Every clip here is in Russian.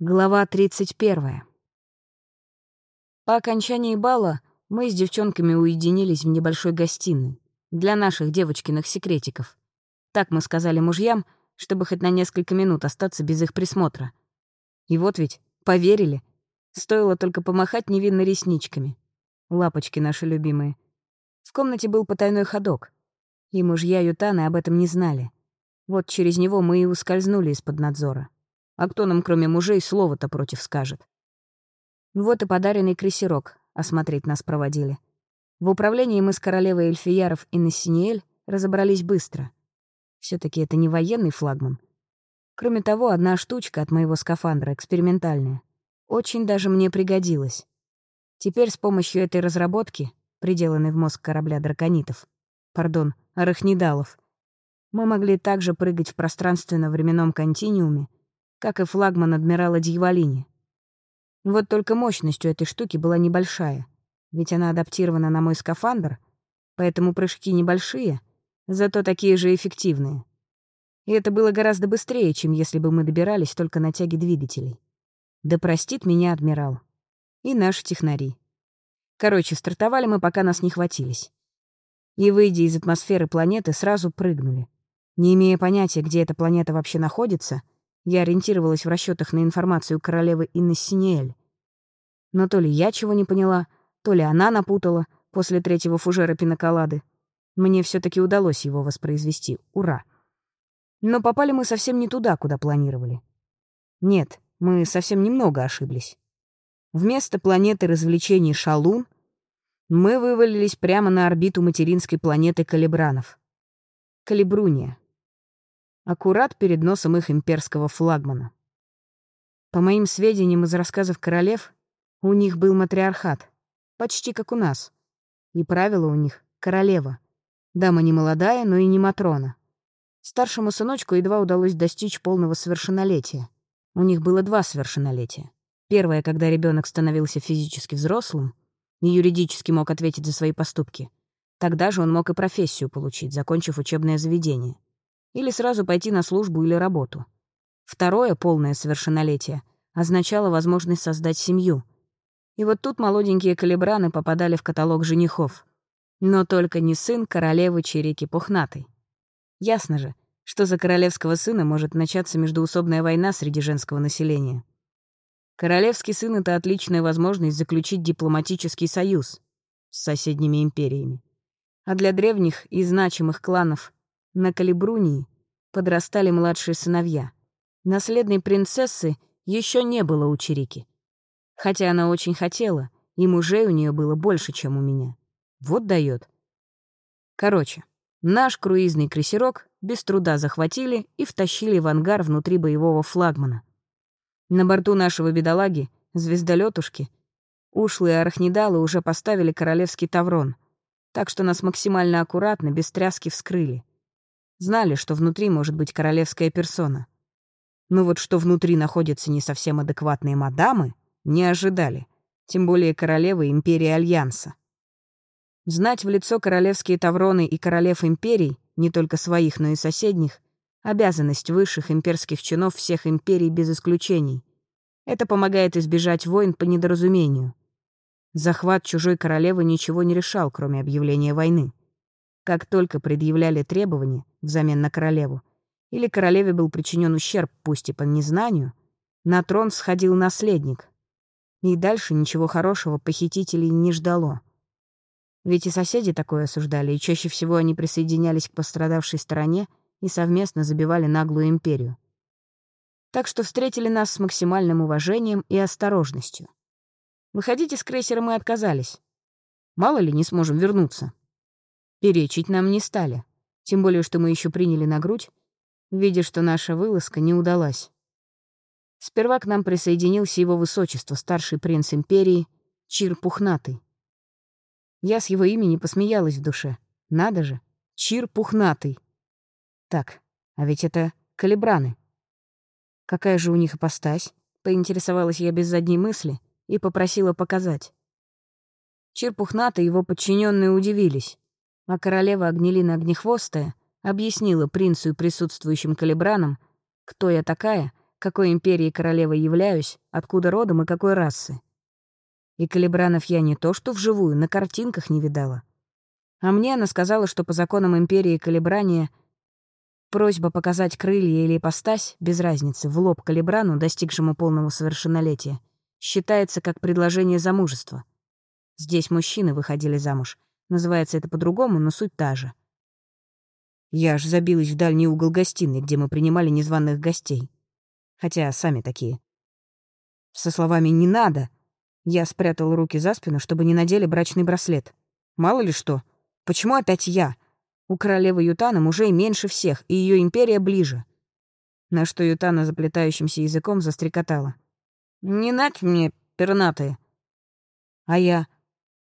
Глава 31. По окончании бала мы с девчонками уединились в небольшой гостиной для наших девочкиных секретиков. Так мы сказали мужьям, чтобы хоть на несколько минут остаться без их присмотра. И вот ведь, поверили. Стоило только помахать невинно ресничками. Лапочки наши любимые. В комнате был потайной ходок. И мужья Ютаны об этом не знали. Вот через него мы и ускользнули из-под надзора. А кто нам, кроме мужей, слово-то против скажет? Вот и подаренный крейсерок осмотреть нас проводили. В управлении мы с королевой Эльфияров и Нассиниэль разобрались быстро. все таки это не военный флагман. Кроме того, одна штучка от моего скафандра, экспериментальная, очень даже мне пригодилась. Теперь с помощью этой разработки, приделанной в мозг корабля драконитов, пардон, арахнидалов, мы могли также прыгать в пространственно-временном континиуме как и флагман адмирала Дьяволини. Вот только мощность у этой штуки была небольшая, ведь она адаптирована на мой скафандр, поэтому прыжки небольшие, зато такие же эффективные. И это было гораздо быстрее, чем если бы мы добирались только на тяге двигателей. Да простит меня адмирал. И наши технари. Короче, стартовали мы, пока нас не хватились. И, выйдя из атмосферы планеты, сразу прыгнули. Не имея понятия, где эта планета вообще находится — я ориентировалась в расчетах на информацию королевы Инны Синеэль. Но то ли я чего не поняла, то ли она напутала после третьего фужера пиноколады. Мне все таки удалось его воспроизвести. Ура! Но попали мы совсем не туда, куда планировали. Нет, мы совсем немного ошиблись. Вместо планеты развлечений Шалун мы вывалились прямо на орбиту материнской планеты Калибранов. Калибруния аккурат перед носом их имперского флагмана. По моим сведениям из рассказов королев, у них был матриархат, почти как у нас. И правила у них — королева. Дама не молодая, но и не Матрона. Старшему сыночку едва удалось достичь полного совершеннолетия. У них было два совершеннолетия. Первое, когда ребенок становился физически взрослым и юридически мог ответить за свои поступки. Тогда же он мог и профессию получить, закончив учебное заведение или сразу пойти на службу или работу. Второе, полное совершеннолетие, означало возможность создать семью. И вот тут молоденькие калибраны попадали в каталог женихов. Но только не сын королевы Череки Пухнатой. Ясно же, что за королевского сына может начаться междуусобная война среди женского населения. Королевский сын — это отличная возможность заключить дипломатический союз с соседними империями. А для древних и значимых кланов на Калибрунии подрастали младшие сыновья. Наследной принцессы еще не было у Чирики. Хотя она очень хотела, и мужей у нее было больше, чем у меня. Вот дает. Короче, наш круизный крейсерок без труда захватили и втащили в ангар внутри боевого флагмана. На борту нашего бедолаги, звездолетушки, ушлые арахнидалы уже поставили королевский таврон, так что нас максимально аккуратно, без тряски вскрыли. Знали, что внутри может быть королевская персона. Но вот что внутри находятся не совсем адекватные мадамы, не ожидали. Тем более королевы Империи Альянса. Знать в лицо королевские тавроны и королев империй, не только своих, но и соседних, обязанность высших имперских чинов всех империй без исключений. Это помогает избежать войн по недоразумению. Захват чужой королевы ничего не решал, кроме объявления войны. Как только предъявляли требования взамен на королеву, или королеве был причинен ущерб, пусть и по незнанию, на трон сходил наследник. И дальше ничего хорошего похитителей не ждало. Ведь и соседи такое осуждали, и чаще всего они присоединялись к пострадавшей стороне и совместно забивали наглую империю. Так что встретили нас с максимальным уважением и осторожностью. Выходить из крейсера мы отказались. Мало ли, не сможем вернуться. Перечить нам не стали, тем более, что мы еще приняли на грудь, видя, что наша вылазка не удалась. Сперва к нам присоединился его высочество, старший принц империи, Чир Пухнатый. Я с его имени посмеялась в душе. Надо же, Чир Пухнатый. Так, а ведь это калибраны. Какая же у них ипостась? Поинтересовалась я без задней мысли и попросила показать. Чир Пухнатый и его подчиненные удивились. А королева Агнелина Огнехвостая объяснила принцу и присутствующим калибранам, кто я такая, какой империи королевой являюсь, откуда родом и какой расы. И калибранов я не то что вживую, на картинках не видала. А мне она сказала, что по законам империи калибрания просьба показать крылья или ипостась, без разницы, в лоб калибрану, достигшему полного совершеннолетия, считается как предложение замужества. Здесь мужчины выходили замуж. Называется это по-другому, но суть та же. Я аж забилась в дальний угол гостиной, где мы принимали незваных гостей. Хотя сами такие. Со словами «не надо» я спрятал руки за спину, чтобы не надели брачный браслет. Мало ли что. Почему опять я? У королевы Ютана мужей меньше всех, и ее империя ближе. На что Ютана заплетающимся языком застрекотала. «Не нать мне, пернатые». А я...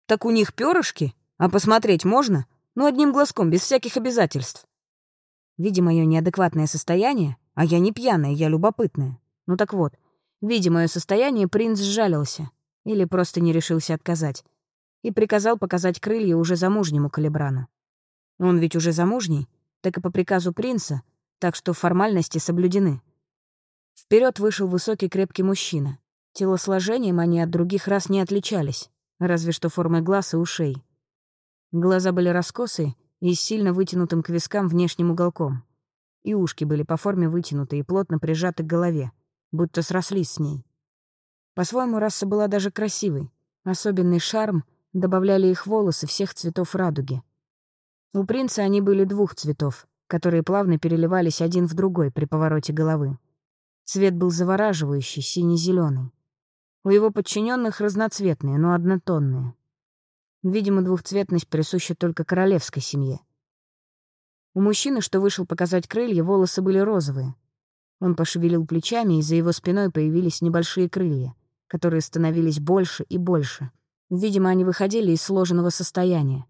«Так у них перышки? А посмотреть можно? Ну, одним глазком, без всяких обязательств». Видя мое неадекватное состояние, а я не пьяная, я любопытная. Ну так вот, видя мое состояние, принц сжалился. Или просто не решился отказать. И приказал показать крылья уже замужнему калибрану. Он ведь уже замужний, так и по приказу принца, так что формальности соблюдены. Вперед вышел высокий крепкий мужчина. Телосложением они от других раз не отличались, разве что формой глаз и ушей. Глаза были раскосые и с сильно вытянутым к вискам внешним уголком. И ушки были по форме вытянуты и плотно прижаты к голове, будто срослись с ней. По-своему, раса была даже красивой. Особенный шарм добавляли их волосы всех цветов радуги. У принца они были двух цветов, которые плавно переливались один в другой при повороте головы. Цвет был завораживающий, сине зеленый У его подчиненных разноцветные, но однотонные. Видимо, двухцветность присуща только королевской семье. У мужчины, что вышел показать крылья, волосы были розовые. Он пошевелил плечами, и за его спиной появились небольшие крылья, которые становились больше и больше. Видимо, они выходили из сложенного состояния.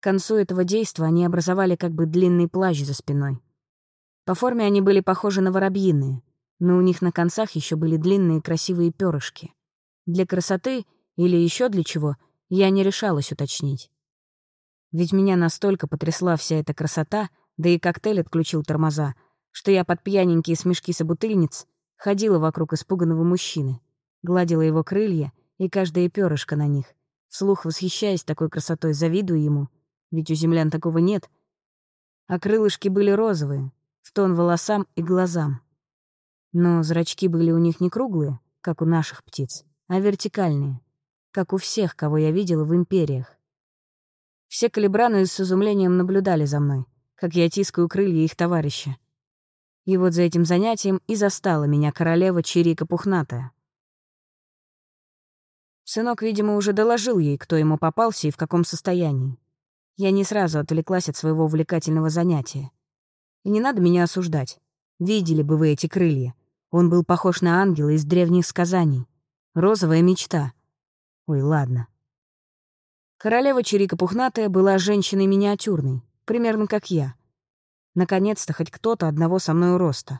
К концу этого действа они образовали как бы длинный плащ за спиной. По форме они были похожи на воробьиные, но у них на концах еще были длинные красивые перышки. Для красоты или еще для чего я не решалась уточнить. Ведь меня настолько потрясла вся эта красота, да и коктейль отключил тормоза, что я под пьяненькие смешки собутыльниц ходила вокруг испуганного мужчины, гладила его крылья и каждое перышко на них, вслух восхищаясь такой красотой, завидуя ему — ведь у землян такого нет. А крылышки были розовые, в тон волосам и глазам. Но зрачки были у них не круглые, как у наших птиц, а вертикальные, как у всех, кого я видела в империях. Все калибраны с изумлением наблюдали за мной, как я тискаю крылья их товарища. И вот за этим занятием и застала меня королева Чирика Пухнатая. Сынок, видимо, уже доложил ей, кто ему попался и в каком состоянии. Я не сразу отвлеклась от своего увлекательного занятия. И не надо меня осуждать. Видели бы вы эти крылья. Он был похож на ангела из древних сказаний. Розовая мечта. Ой, ладно. Королева Чирика Пухнатая была женщиной миниатюрной, примерно как я. Наконец-то хоть кто-то одного со мной роста.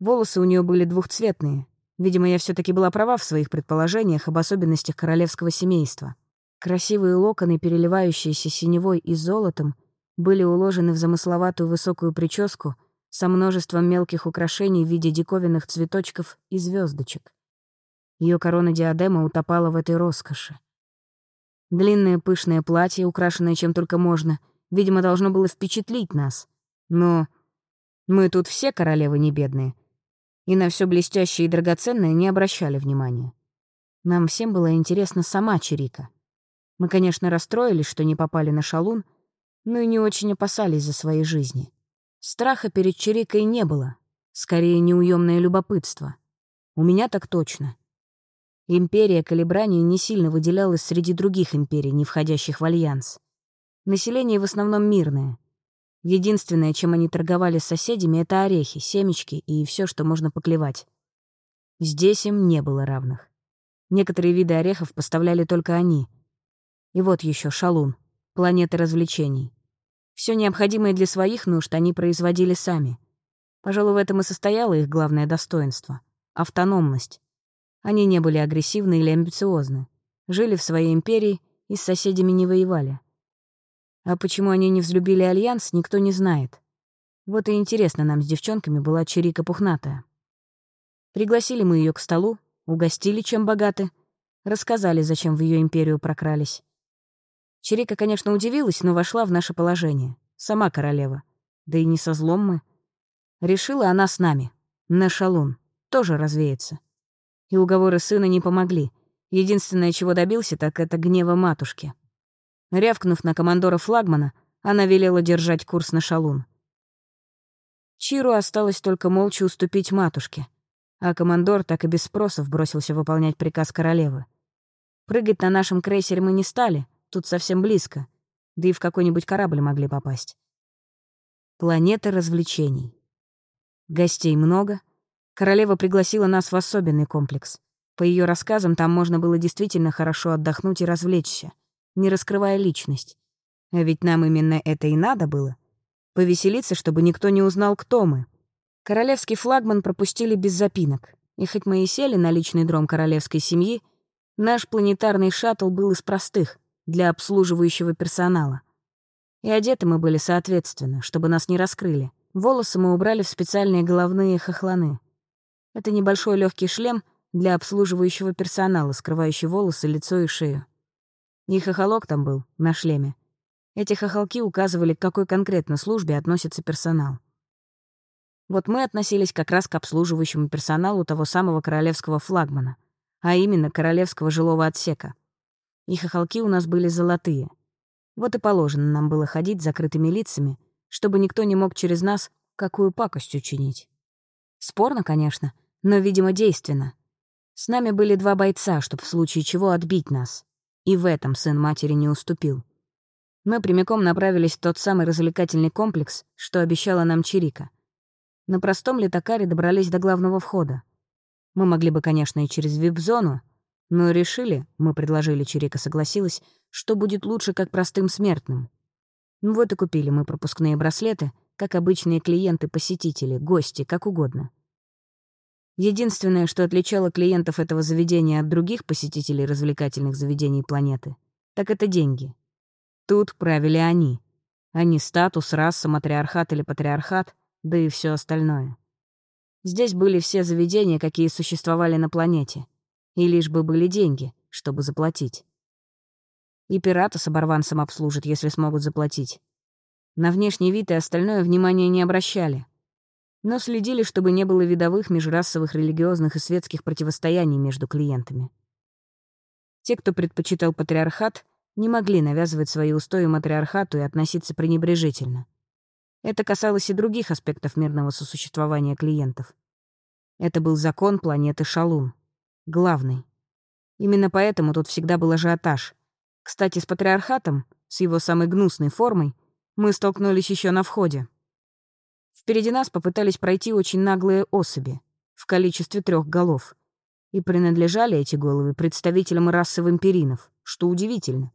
Волосы у нее были двухцветные. Видимо, я все таки была права в своих предположениях об особенностях королевского семейства. Красивые локоны, переливающиеся синевой и золотом, были уложены в замысловатую высокую прическу со множеством мелких украшений в виде диковинных цветочков и звездочек. Ее корона-диадема утопала в этой роскоши. Длинное пышное платье, украшенное чем только можно, видимо, должно было впечатлить нас. Но мы тут все королевы не бедные, и на все блестящее и драгоценное не обращали внимания. Нам всем было интересно сама Чирика — мы, конечно, расстроились, что не попали на шалун, но и не очень опасались за свои жизни. Страха перед Чирикой не было, скорее неуемное любопытство. У меня так точно. Империя Калибрания не сильно выделялась среди других империй, не входящих в Альянс. Население в основном мирное. Единственное, чем они торговали с соседями, это орехи, семечки и все, что можно поклевать. Здесь им не было равных. Некоторые виды орехов поставляли только они — и вот еще шалун, планета развлечений. Все необходимое для своих нужд они производили сами. Пожалуй, в этом и состояло их главное достоинство — автономность. Они не были агрессивны или амбициозны, жили в своей империи и с соседями не воевали. А почему они не взлюбили Альянс, никто не знает. Вот и интересно нам с девчонками была Чирика Пухнатая. Пригласили мы ее к столу, угостили, чем богаты, рассказали, зачем в ее империю прокрались. Чирика, конечно, удивилась, но вошла в наше положение. Сама королева. Да и не со злом мы. Решила она с нами. На шалун. Тоже развеется. И уговоры сына не помогли. Единственное, чего добился, так это гнева матушки. Рявкнув на командора флагмана, она велела держать курс на шалун. Чиру осталось только молча уступить матушке, а командор так и без спросов бросился выполнять приказ королевы. Прыгать на нашем крейсере мы не стали, тут совсем близко, да и в какой-нибудь корабль могли попасть. Планета развлечений. Гостей много. Королева пригласила нас в особенный комплекс. По ее рассказам, там можно было действительно хорошо отдохнуть и развлечься, не раскрывая личность. А ведь нам именно это и надо было — Повеселиться, чтобы никто не узнал, кто мы. Королевский флагман пропустили без запинок. И хоть мы и сели на личный дром королевской семьи, наш планетарный шаттл был из простых, для обслуживающего персонала. И одеты мы были соответственно, чтобы нас не раскрыли. Волосы мы убрали в специальные головные хохланы. Это небольшой легкий шлем для обслуживающего персонала, скрывающий волосы, лицо и шею. И хохолок там был, на шлеме. Эти хохолки указывали, к какой конкретно службе относится персонал. Вот мы относились как раз к обслуживающему персоналу того самого королевского флагмана, а именно королевского жилого отсека. И хохолки у нас были золотые. Вот и положено нам было ходить с закрытыми лицами, чтобы никто не мог через нас какую пакость учинить. Спорно, конечно, но, видимо, действенно. С нами были два бойца, чтобы в случае чего отбить нас. И в этом сын матери не уступил мы прямиком направились в тот самый развлекательный комплекс, что обещала нам Чирика. На простом летакаре добрались до главного входа. Мы могли бы, конечно, и через вип-зону, но решили, мы предложили, Чирика согласилась, что будет лучше как простым смертным. Вот и купили мы пропускные браслеты, как обычные клиенты-посетители, гости, как угодно. Единственное, что отличало клиентов этого заведения от других посетителей развлекательных заведений планеты, так это деньги — Тут правили они, не статус, раса, матриархат или патриархат, да и все остальное. Здесь были все заведения, какие существовали на планете, и лишь бы были деньги, чтобы заплатить. И пирата с оборванцем обслужат, если смогут заплатить. На внешний вид и остальное внимания не обращали. Но следили, чтобы не было видовых межрасовых, религиозных и светских противостояний между клиентами. Те, кто предпочитал патриархат, не могли навязывать свои устои матриархату и относиться пренебрежительно. Это касалось и других аспектов мирного сосуществования клиентов. Это был закон планеты Шалун. Главный. Именно поэтому тут всегда был ажиотаж. Кстати, с патриархатом, с его самой гнусной формой, мы столкнулись еще на входе. Впереди нас попытались пройти очень наглые особи в количестве трех голов. И принадлежали эти головы представителям расы вампиринов, что удивительно.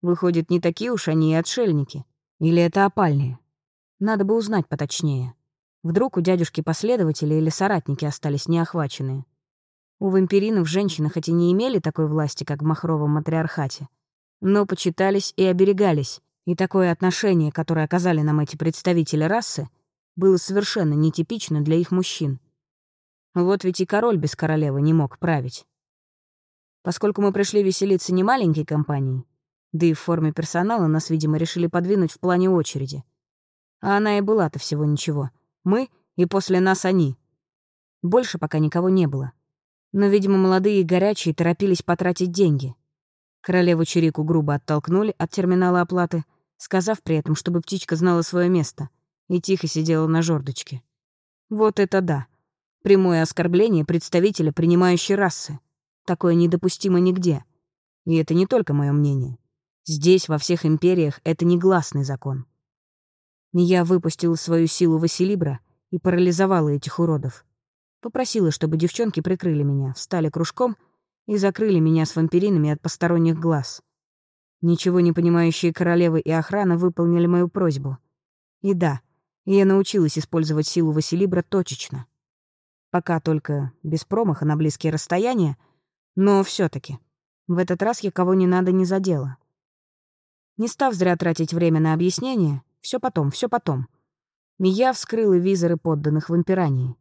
Выходит, не такие уж они и отшельники. Или это опальные? Надо бы узнать поточнее. Вдруг у дядюшки последователи или соратники остались неохваченные. У вампиринов женщины хоть и не имели такой власти, как в махровом матриархате, но почитались и оберегались, и такое отношение, которое оказали нам эти представители расы, было совершенно нетипично для их мужчин. Вот ведь и король без королевы не мог править. Поскольку мы пришли веселиться не маленькой компанией, да и в форме персонала нас, видимо, решили подвинуть в плане очереди. А она и была-то всего ничего. Мы и после нас они. Больше пока никого не было. Но, видимо, молодые и горячие торопились потратить деньги. Королеву Чирику грубо оттолкнули от терминала оплаты, сказав при этом, чтобы птичка знала свое место и тихо сидела на жердочке. Вот это да. Прямое оскорбление представителя принимающей расы. Такое недопустимо нигде. И это не только мое мнение. Здесь, во всех империях, это негласный закон. Я выпустила свою силу Василибра и парализовала этих уродов. Попросила, чтобы девчонки прикрыли меня, встали кружком и закрыли меня с вампиринами от посторонних глаз. Ничего не понимающие королевы и охрана выполнили мою просьбу. И да, я научилась использовать силу Василибра точечно. Пока только без промаха на близкие расстояния, но все таки в этот раз я кого не надо не задела. Не став зря тратить время на объяснение, все потом, все потом. Я вскрыла визоры подданных в импирании.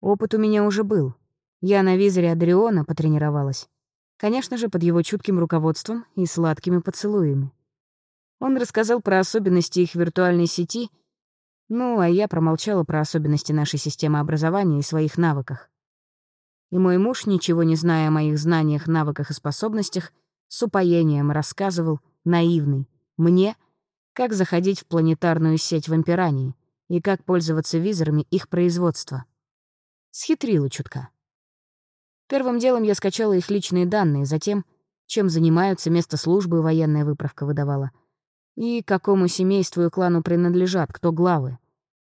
Опыт у меня уже был. Я на визоре Адриона потренировалась. Конечно же, под его чутким руководством и сладкими поцелуями. Он рассказал про особенности их виртуальной сети, ну, а я промолчала про особенности нашей системы образования и своих навыках. И мой муж, ничего не зная о моих знаниях, навыках и способностях, с упоением рассказывал, наивный, мне, как заходить в планетарную сеть в Импирании и как пользоваться визорами их производства. Схитрила чутка. Первым делом я скачала их личные данные, затем, чем занимаются, место службы военная выправка выдавала, и какому семейству и клану принадлежат, кто главы.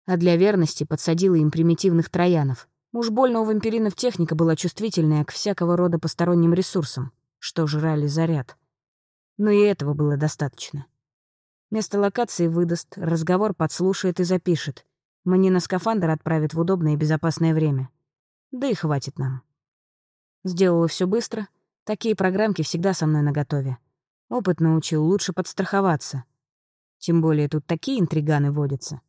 А для верности подсадила им примитивных троянов. Уж больно у вампиринов техника была чувствительная к всякого рода посторонним ресурсам, что жрали заряд. Но и этого было достаточно. Место локации выдаст, разговор подслушает и запишет. Мне на скафандр отправит в удобное и безопасное время. Да и хватит нам. Сделала все быстро. Такие программки всегда со мной наготове. Опыт научил лучше подстраховаться. Тем более тут такие интриганы водятся.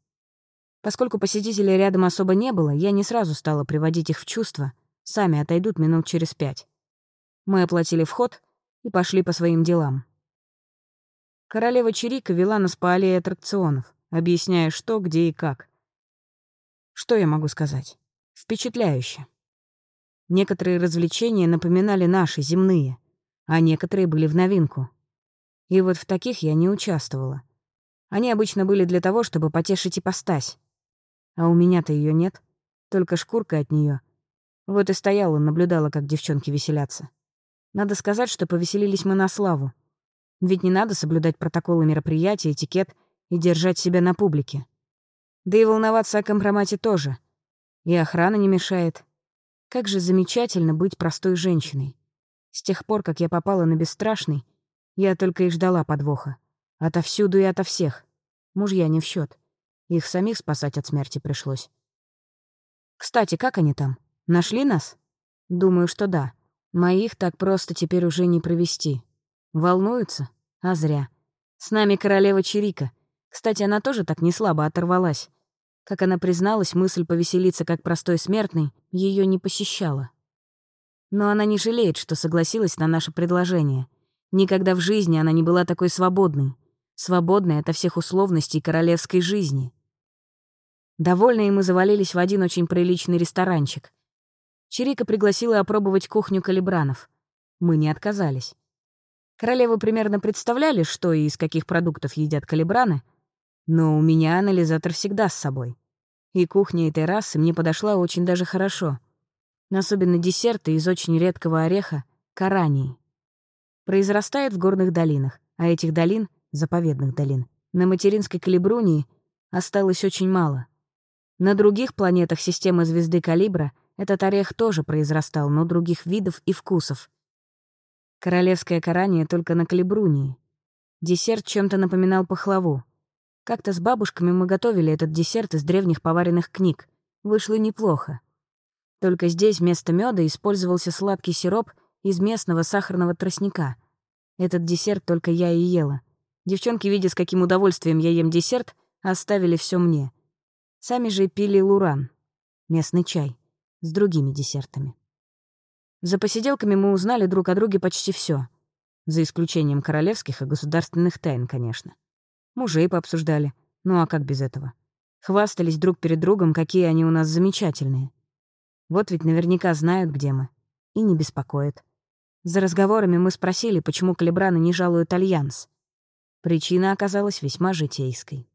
Поскольку посетителей рядом особо не было, я не сразу стала приводить их в чувство. Сами отойдут минут через пять. Мы оплатили вход и пошли по своим делам. Королева Чирика вела нас по аллее аттракционов, объясняя, что, где и как. Что я могу сказать? Впечатляюще. Некоторые развлечения напоминали наши, земные, а некоторые были в новинку. И вот в таких я не участвовала. Они обычно были для того, чтобы потешить ипостась. А у меня-то ее нет, только шкурка от нее. Вот и стояла, наблюдала, как девчонки веселятся. Надо сказать, что повеселились мы на славу. Ведь не надо соблюдать протоколы мероприятия, этикет и держать себя на публике. Да и волноваться о компромате тоже. И охрана не мешает. Как же замечательно быть простой женщиной. С тех пор, как я попала на бесстрашный, я только и ждала подвоха. Отовсюду и ото всех. Мужья не в счет. Их самих спасать от смерти пришлось. Кстати, как они там? Нашли нас? Думаю, что да. Моих так просто теперь уже не провести. Волнуются? А зря. С нами королева Чирика. Кстати, она тоже так не слабо оторвалась. Как она призналась, мысль повеселиться как простой смертный ее не посещала. Но она не жалеет, что согласилась на наше предложение. Никогда в жизни она не была такой свободной. Свободной ото всех условностей королевской жизни. Довольные мы завалились в один очень приличный ресторанчик. Чирика пригласила опробовать кухню калибранов. Мы не отказались. Королевы примерно представляли, что и из каких продуктов едят калибраны, но у меня анализатор всегда с собой. И кухня этой расы мне подошла очень даже хорошо. Особенно десерты из очень редкого ореха — карании. Произрастает в горных долинах, а этих долин, заповедных долин, на материнской калибрунии осталось очень мало. На других планетах системы звезды Калибра этот орех тоже произрастал, но других видов и вкусов — Королевское карание только на калибрунии. Десерт чем-то напоминал пахлаву. Как-то с бабушками мы готовили этот десерт из древних поваренных книг. Вышло неплохо. Только здесь вместо меда использовался сладкий сироп из местного сахарного тростника. Этот десерт только я и ела. Девчонки, видя, с каким удовольствием я ем десерт, оставили все мне. Сами же пили луран, местный чай, с другими десертами. За посиделками мы узнали друг о друге почти все, За исключением королевских и государственных тайн, конечно. Мужей пообсуждали. Ну а как без этого? Хвастались друг перед другом, какие они у нас замечательные. Вот ведь наверняка знают, где мы. И не беспокоят. За разговорами мы спросили, почему калибраны не жалуют альянс. Причина оказалась весьма житейской.